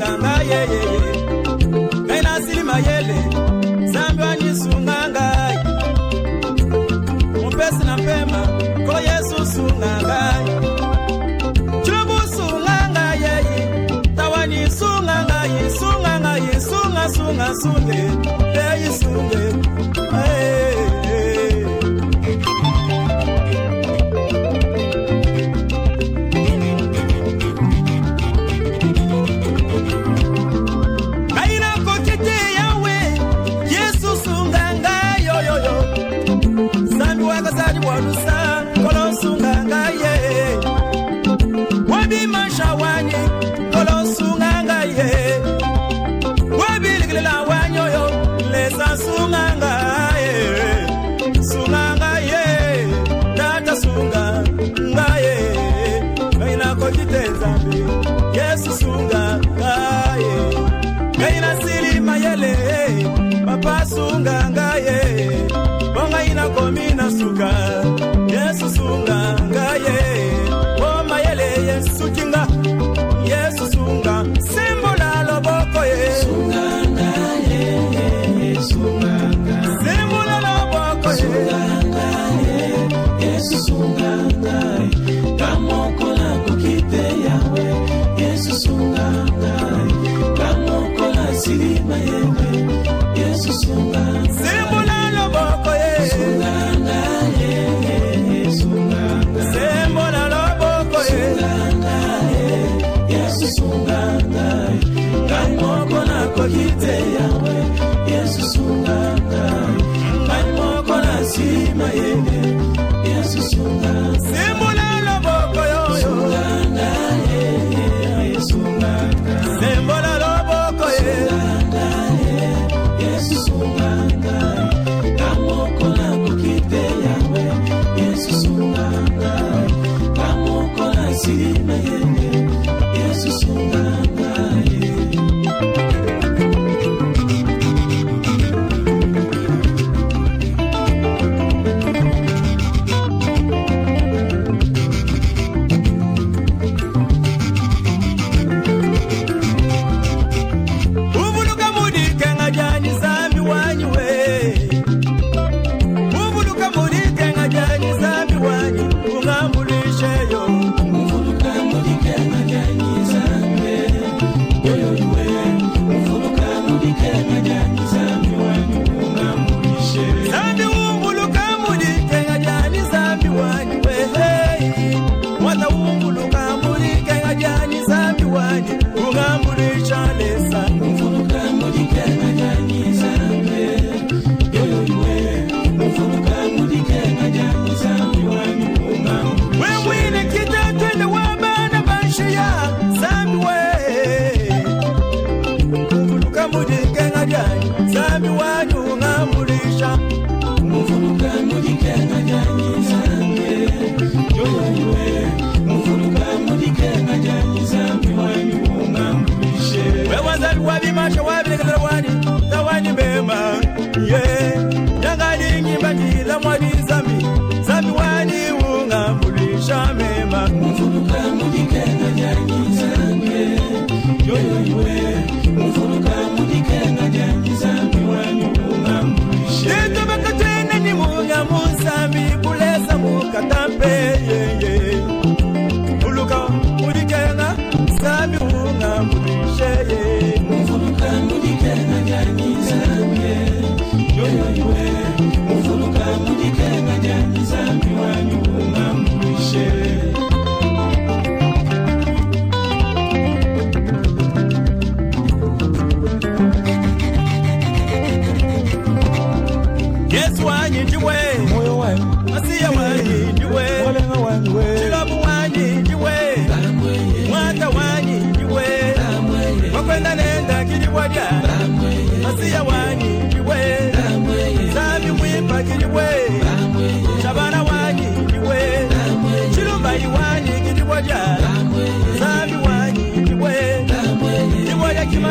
kanga yeyeye ngai nasili mayele nzambe anisunga ngai. Mopesi na mpema ko yesu sunga ngai. Cubusunga ngai yeye tawanisunga ngai sunga ngai sunga sunga sunge eyisunge okokinga yesu sunga sembola loboko ye. Sembola loboko ye. Kamoko nakoki te yawe yesu sunga ngai kamoko nasilima yewe yesu sunga ngai simbola loboko itobakatwene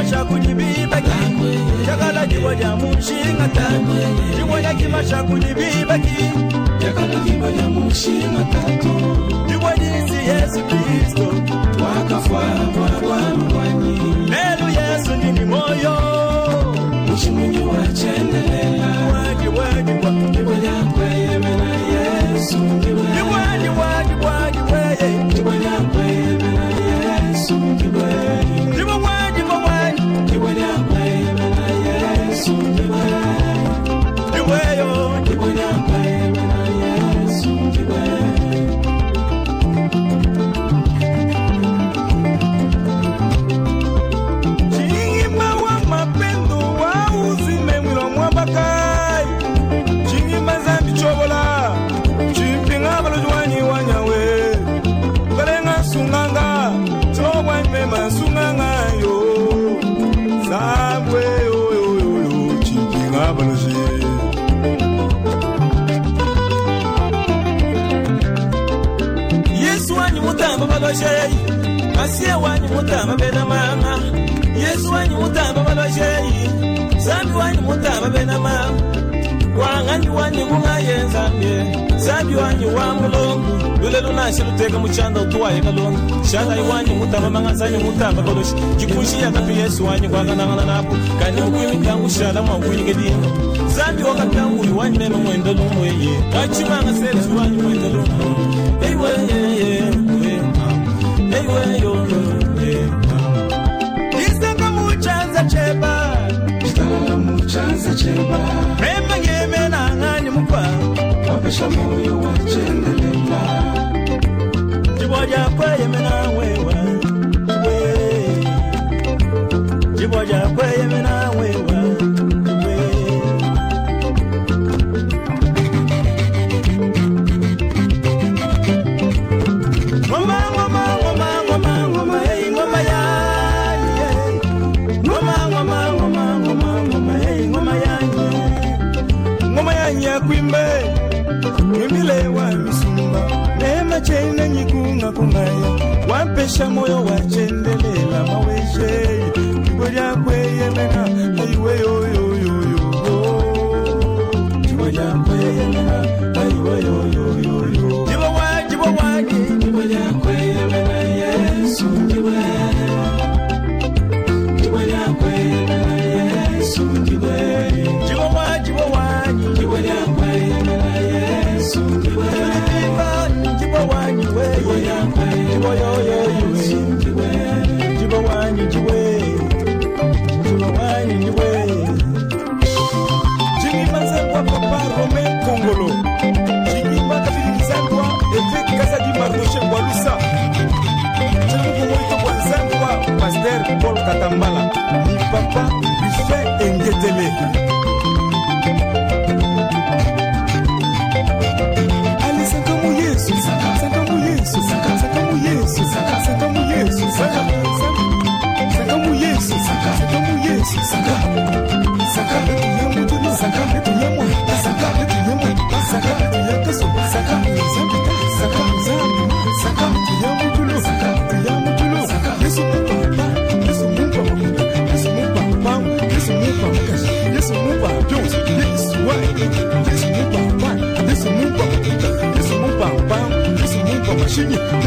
ndiwadya kima shakunibibaki chakala ndiwadya mushingata ndiwadya kima shakunibibaki yakala kimba ya mushinga tatu ndiwadisi yesu kristo. Wakafa kwa rwanu rwanyi way balwashei masiya wanyu mutamba bena mama. Yesu wanyu mutamba balwashei zambi wanyu mutamba bena mama. Kwang'anyi wanyu kung'aye nzambye zambi. Wanyu wa mulungu. Lule lunashe luteka muchanda utuwaye kalungu shangai wanyu mutamba mang'anzanyu mutamba kaloshi chikunshi yakapi yesu wanyu kwakanang'ana napo kandi mukwimi tangu shala mwakuyinyike lino zambi wakatanguyu wanyu nene mwenda lumweye mwachimang'a selesi wanyu mwenda lumu. Eiweye Cheba. Remba 深夜。